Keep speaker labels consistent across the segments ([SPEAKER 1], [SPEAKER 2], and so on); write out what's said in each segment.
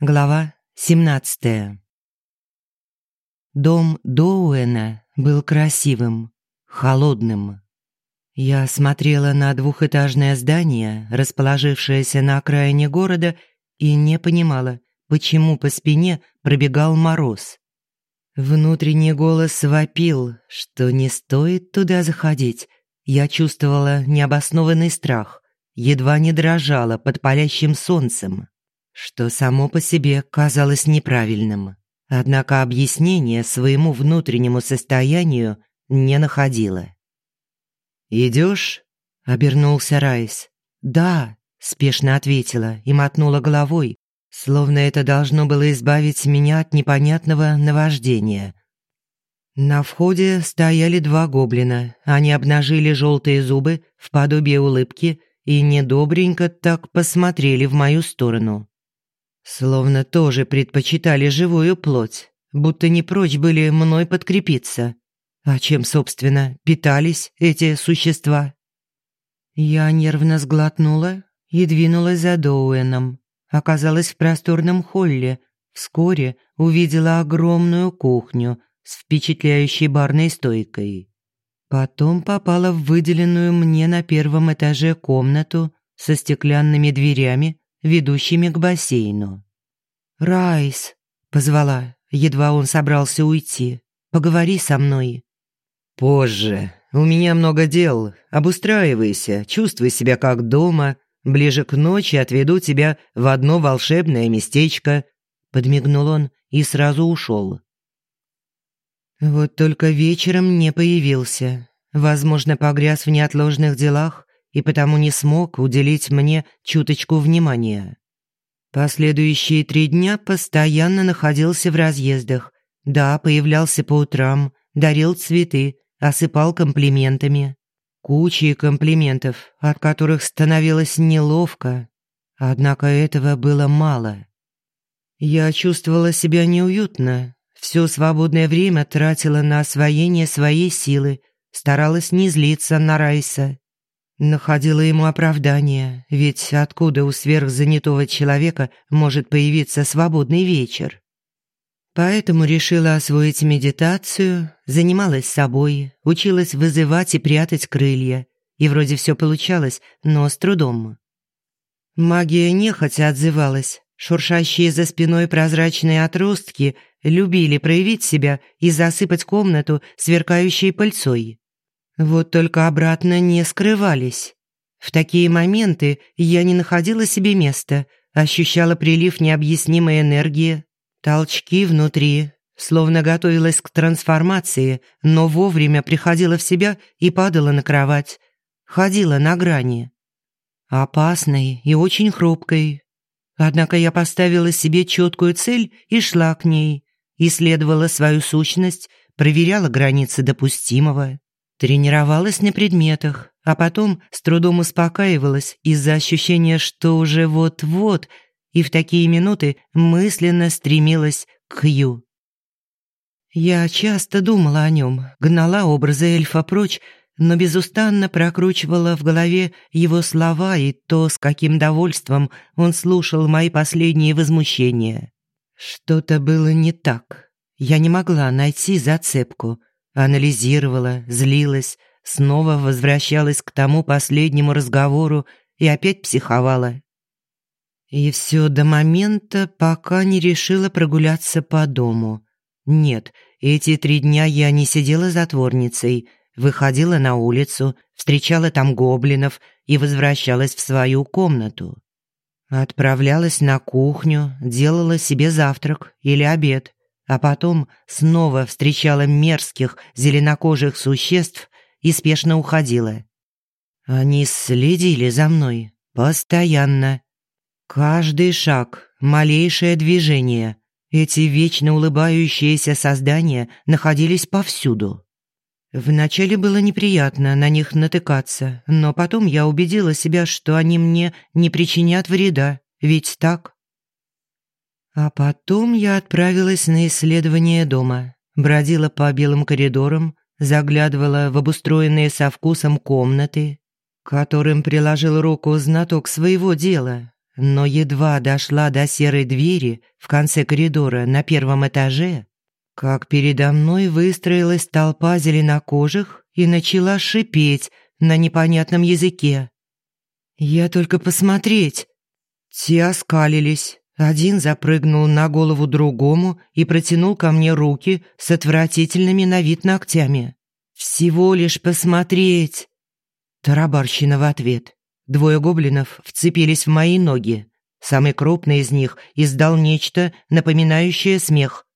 [SPEAKER 1] Глава 17 Дом Доуэна был красивым, холодным. Я смотрела на двухэтажное здание, расположившееся на окраине города, и не понимала, почему по спине пробегал мороз. Внутренний голос вопил, что не стоит туда заходить. Я чувствовала необоснованный страх, едва не дрожала под палящим солнцем что само по себе казалось неправильным. Однако объяснения своему внутреннему состоянию не находила. «Идёшь?» — обернулся Райс. «Да», — спешно ответила и мотнула головой, словно это должно было избавить меня от непонятного наваждения. На входе стояли два гоблина. Они обнажили желтые зубы в подобие улыбки и недобренько так посмотрели в мою сторону. Словно тоже предпочитали живую плоть, будто не прочь были мной подкрепиться. А чем, собственно, питались эти существа? Я нервно сглотнула и двинулась за Доуэном. Оказалась в просторном холле. Вскоре увидела огромную кухню с впечатляющей барной стойкой. Потом попала в выделенную мне на первом этаже комнату со стеклянными дверями ведущими к бассейну. «Райс», — позвала, едва он собрался уйти, — «поговори со мной».
[SPEAKER 2] «Позже. У меня много дел. Обустраивайся, чувствуй себя как дома. Ближе к ночи отведу тебя в одно волшебное местечко», — подмигнул он и сразу ушел.
[SPEAKER 1] Вот только вечером не появился. Возможно, погряз в неотложных делах и потому не смог уделить мне чуточку внимания. Последующие три дня постоянно находился в разъездах. Да, появлялся по утрам, дарил цветы, осыпал комплиментами. Кучей комплиментов, от которых становилось неловко. Однако этого было мало. Я чувствовала себя неуютно. Все свободное время тратила на освоение своей силы, старалась не злиться на Райса. Находила ему оправдание, ведь откуда у сверхзанятого человека может появиться свободный вечер? Поэтому решила освоить медитацию, занималась собой, училась вызывать и прятать крылья. И вроде все получалось, но с трудом. Магия нехотя отзывалась. Шуршащие за спиной прозрачные отростки любили проявить себя и засыпать комнату сверкающей пыльцой. Вот только обратно не скрывались. В такие моменты я не находила себе места, ощущала прилив необъяснимой энергии, толчки внутри, словно готовилась к трансформации, но вовремя приходила в себя и падала на кровать, ходила на грани. Опасной и очень хрупкой. Однако я поставила себе четкую цель и шла к ней, исследовала свою сущность, проверяла границы допустимого. Тренировалась на предметах, а потом с трудом успокаивалась из-за ощущения, что уже вот-вот, и в такие минуты мысленно стремилась к Ю. Я часто думала о нем, гнала образы эльфа прочь, но безустанно прокручивала в голове его слова и то, с каким довольством он слушал мои последние возмущения. Что-то было не так. Я не могла найти зацепку анализировала, злилась, снова возвращалась к тому последнему разговору и опять психовала. И все до момента, пока не решила прогуляться по дому. Нет, эти три дня я не сидела затворницей, выходила на улицу, встречала там гоблинов и возвращалась в свою комнату. Отправлялась на кухню, делала себе завтрак или обед, а потом снова встречала мерзких зеленокожих существ и спешно уходила. Они следили за мной постоянно. Каждый шаг, малейшее движение, эти вечно улыбающиеся создания находились повсюду. Вначале было неприятно на них натыкаться, но потом я убедила себя, что они мне не причинят вреда, ведь так? А потом я отправилась на исследование дома, бродила по белым коридорам, заглядывала в обустроенные со вкусом комнаты, которым приложил руку знаток своего дела. но едва дошла до серой двери в конце коридора на первом этаже, как передо мной выстроилась толпа зеленокожих и начала шипеть на непонятном языке. Я только посмотреть. Те оскалились. Один запрыгнул на голову другому и протянул ко мне руки с отвратительными на вид ногтями. «Всего лишь посмотреть!» Тарабарщина в ответ. Двое гоблинов вцепились в мои ноги. Самый крупный из них издал нечто, напоминающее смех.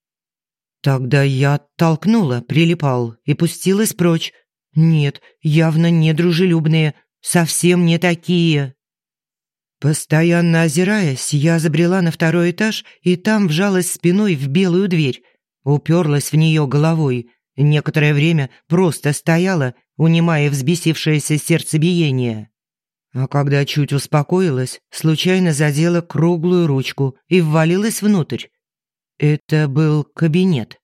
[SPEAKER 1] Тогда я оттолкнула, прилипал и пустилась прочь. Нет, явно не дружелюбные, совсем не такие. Постоянно озираясь, я забрела на второй этаж и там вжалась спиной в белую дверь. Уперлась в нее головой. Некоторое время просто стояла, унимая взбесившееся сердцебиение. А когда чуть успокоилась, случайно задела круглую ручку и ввалилась внутрь. Это был кабинет.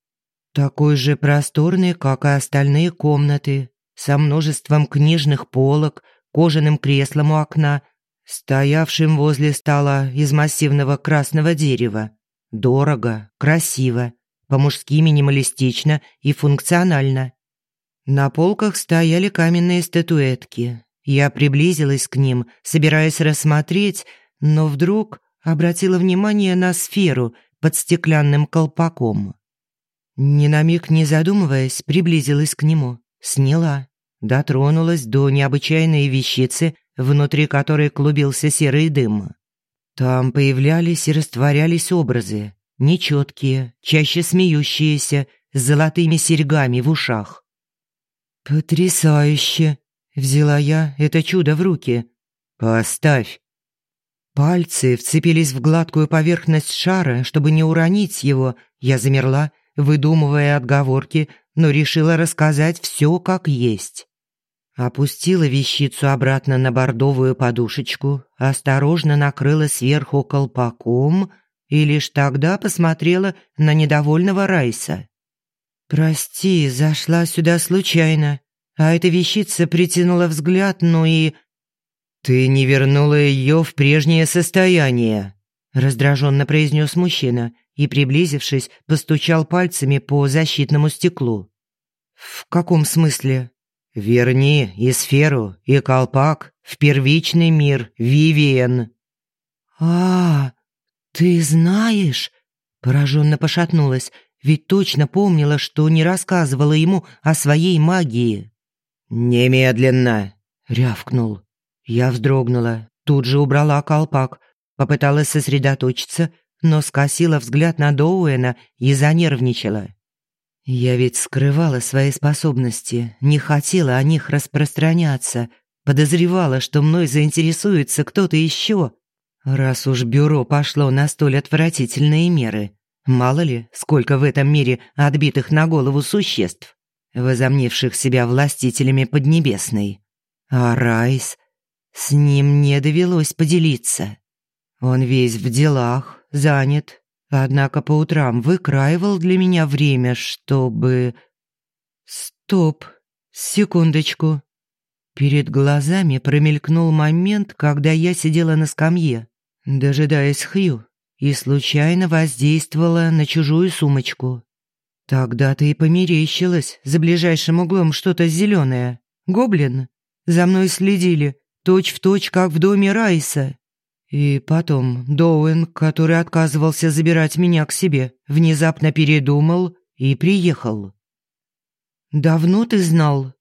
[SPEAKER 1] Такой же просторный, как и остальные комнаты, со множеством книжных полок, кожаным креслом у окна, стоявшим возле стола из массивного красного дерева. Дорого, красиво, по-мужски минималистично и функционально. На полках стояли каменные статуэтки, я приблизилась к ним, собираясь рассмотреть, но вдруг обратила внимание на сферу под стеклянным колпаком. Ни на миг не задумываясь, приблизилась к нему, сняла, дотронулась до необычайной вещицы, внутри которой клубился серый дым. Там появлялись и растворялись образы, нечеткие, чаще смеющиеся, с золотыми серьгами в ушах. «Потрясающе!» Взяла я это чудо в руки. «Поставь». Пальцы вцепились в гладкую поверхность шара, чтобы не уронить его. Я замерла, выдумывая отговорки, но решила рассказать все как есть. Опустила вещицу обратно на бордовую подушечку, осторожно накрыла сверху колпаком и лишь тогда посмотрела на недовольного Райса. «Прости, зашла сюда случайно а эта вещица притянула взгляд, ну и... «Ты не вернула ее в прежнее состояние», — раздраженно произнес мужчина и, приблизившись, постучал пальцами по защитному стеклу. «В каком смысле?» «Верни и сферу, и колпак в первичный мир, Вивиен». «А, ты знаешь?» Пораженно пошатнулась, ведь точно помнила, что не рассказывала ему о своей магии. «Немедленно!» — рявкнул. Я вздрогнула, тут же убрала колпак, попыталась сосредоточиться, но скосила взгляд на Доуэна и занервничала. Я ведь скрывала свои способности, не хотела о них распространяться, подозревала, что мной заинтересуется кто-то еще. Раз уж бюро пошло на столь отвратительные меры, мало ли, сколько в этом мире отбитых на голову существ возомнивших себя властителями Поднебесной. А Райс... С ним не довелось поделиться. Он весь в делах, занят, однако по утрам выкраивал для меня время, чтобы... Стоп, секундочку. Перед глазами промелькнул момент, когда я сидела на скамье, дожидаясь Хью, и случайно воздействовала на чужую сумочку. Тогда-то и померещилось за ближайшим углом что-то зеленое. Гоблин? За мной следили, точь-в-точь, точь, как в доме Райса. И потом Доуэн, который отказывался забирать меня к себе, внезапно передумал и приехал. «Давно ты знал?»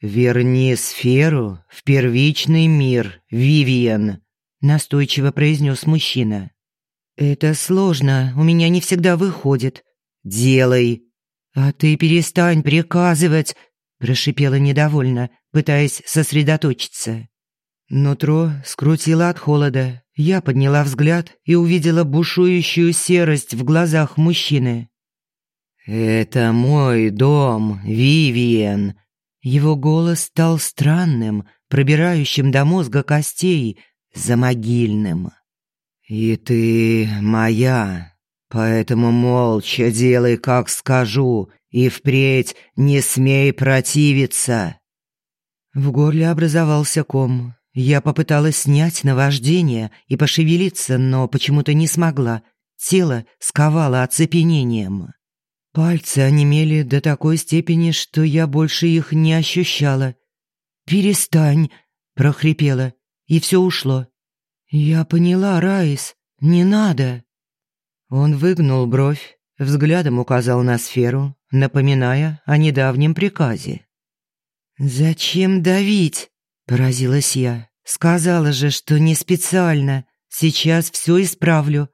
[SPEAKER 1] «Верни сферу в первичный мир, Вивиан», — настойчиво произнес мужчина. «Это сложно, у меня не всегда выходит. «Делай!» «А ты перестань приказывать!» прошипела недовольно, пытаясь сосредоточиться. Нутро скрутило от холода. Я подняла взгляд и увидела бушующую серость в глазах мужчины. «Это мой дом, Вивиен!» Его голос стал странным, пробирающим до мозга костей, замогильным. «И ты моя, Поэтому молча делай, как скажу, и впредь не смей противиться». В горле образовался ком. Я попыталась снять наваждение и пошевелиться, но почему-то не смогла. Тело сковало оцепенением. Пальцы онемели до такой степени, что я больше их не ощущала. «Перестань!» – прохрипела, и все ушло. «Я поняла, Райс, не надо!» Он выгнул бровь, взглядом указал на сферу, напоминая о недавнем приказе. «Зачем давить?» – поразилась я. «Сказала же, что не специально. Сейчас все исправлю.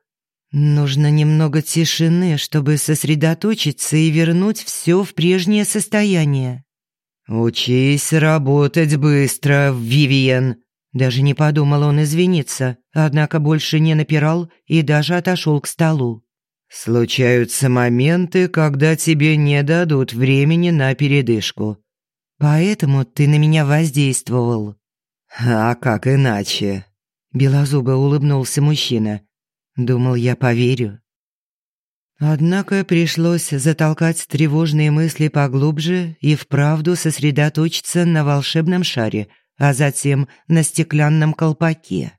[SPEAKER 1] Нужно немного тишины, чтобы сосредоточиться и вернуть все в прежнее состояние». «Учись работать быстро, Вивиан!» Даже не подумал он извиниться, однако больше не напирал и даже отошел к столу. «Случаются моменты, когда тебе не дадут времени на передышку. Поэтому ты на меня воздействовал». «А как иначе?» Белозубо улыбнулся мужчина. Думал, я поверю. Однако пришлось затолкать тревожные мысли поглубже и вправду сосредоточиться на волшебном шаре, а затем на стеклянном колпаке.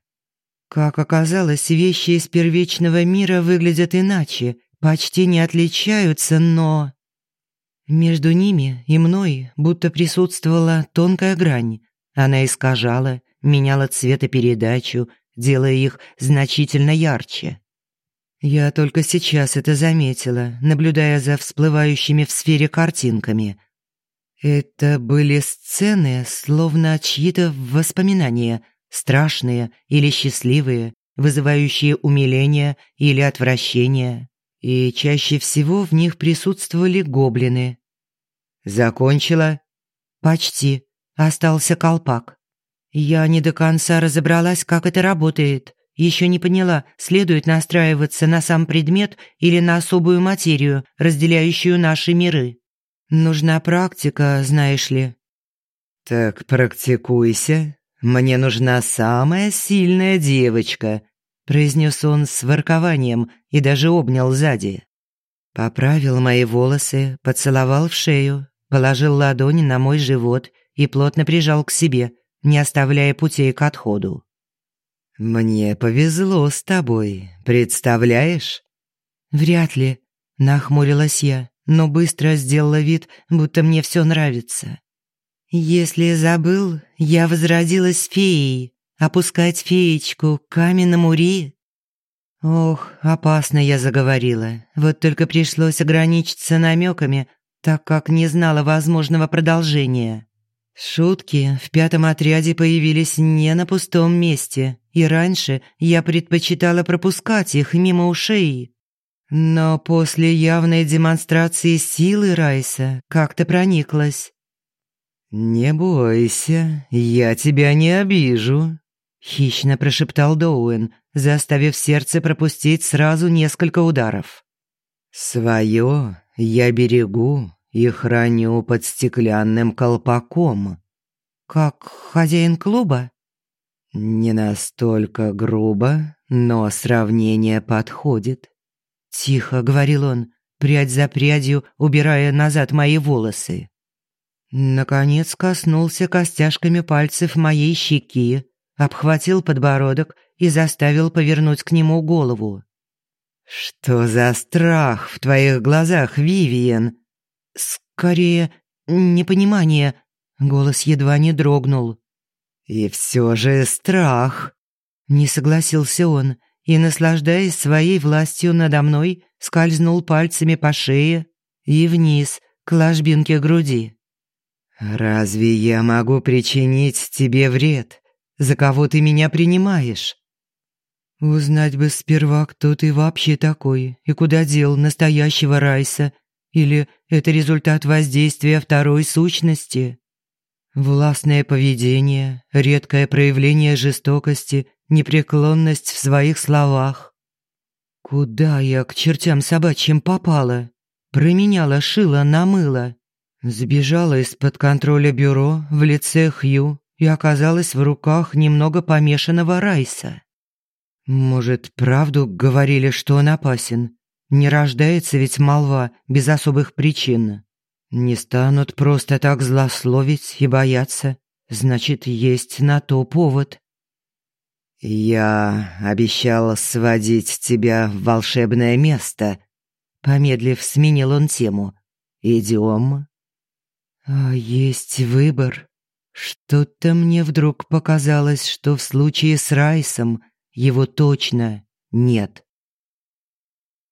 [SPEAKER 1] Как оказалось, вещи из первичного мира выглядят иначе, почти не отличаются, но... Между ними и мной будто присутствовала тонкая грань. Она искажала, меняла цветопередачу, делая их значительно ярче. Я только сейчас это заметила, наблюдая за всплывающими в сфере картинками. Это были сцены, словно чьи-то воспоминания, страшные или счастливые, вызывающие умиление или отвращение. И чаще всего в них присутствовали гоблины. «Закончила?» «Почти. Остался колпак». Я не до конца разобралась, как это работает. Еще не поняла, следует настраиваться на сам предмет или на особую материю, разделяющую наши миры. Нужна практика, знаешь ли. Так практикуйся. Мне нужна самая сильная девочка, произнес он с воркованием и даже обнял сзади. Поправил мои волосы, поцеловал в шею, положил ладони на мой живот и плотно прижал к себе, не оставляя путей к отходу. «Мне повезло с тобой, представляешь?» «Вряд ли», — нахмурилась я, но быстро сделала вид, будто мне все нравится. «Если забыл, я возродилась феей. Опускать феечку к каменному ри...» Ох, опасно я заговорила. Вот только пришлось ограничиться намеками, так как не знала возможного продолжения. Шутки в пятом отряде появились не на пустом месте, и раньше я предпочитала пропускать их мимо ушей. Но после явной демонстрации силы Райса как-то прониклась. «Не бойся, я тебя не обижу», — хищно прошептал Доуэн, заставив сердце пропустить сразу несколько ударов. «Своё я берегу, и храню под стеклянным колпаком. Как хозяин клуба? Не настолько грубо, но сравнение подходит. Тихо говорил он, прядь за прядью, убирая назад мои волосы. Наконец коснулся костяшками пальцев моей щеки, обхватил подбородок и заставил повернуть к нему голову. «Что за страх в твоих глазах, Вивиен?» «Скорее, непонимание». Голос едва не дрогнул. «И все же страх», — не согласился он, и, наслаждаясь своей властью надо мной, скользнул пальцами по шее и вниз, к ложбинке груди. «Разве я могу причинить тебе вред? За кого ты меня принимаешь?» «Узнать бы сперва, кто ты вообще такой и куда дел настоящего Райса, или это результат воздействия второй сущности? Властное поведение, редкое проявление жестокости, непреклонность в своих словах. Куда я к чертям собачьим попала? Променяла шило на мыло. Сбежала из-под контроля бюро в лице Хью и оказалась в руках немного помешанного Райса. Может, правду говорили, что он опасен? Не рождается ведь молва без особых причин. Не станут просто так злословить и бояться. Значит, есть на то повод.
[SPEAKER 2] «Я обещал сводить тебя в волшебное место», — помедлив, сменил он тему. «Идем?»
[SPEAKER 1] «А есть выбор. Что-то мне вдруг показалось, что в случае с Райсом его точно нет».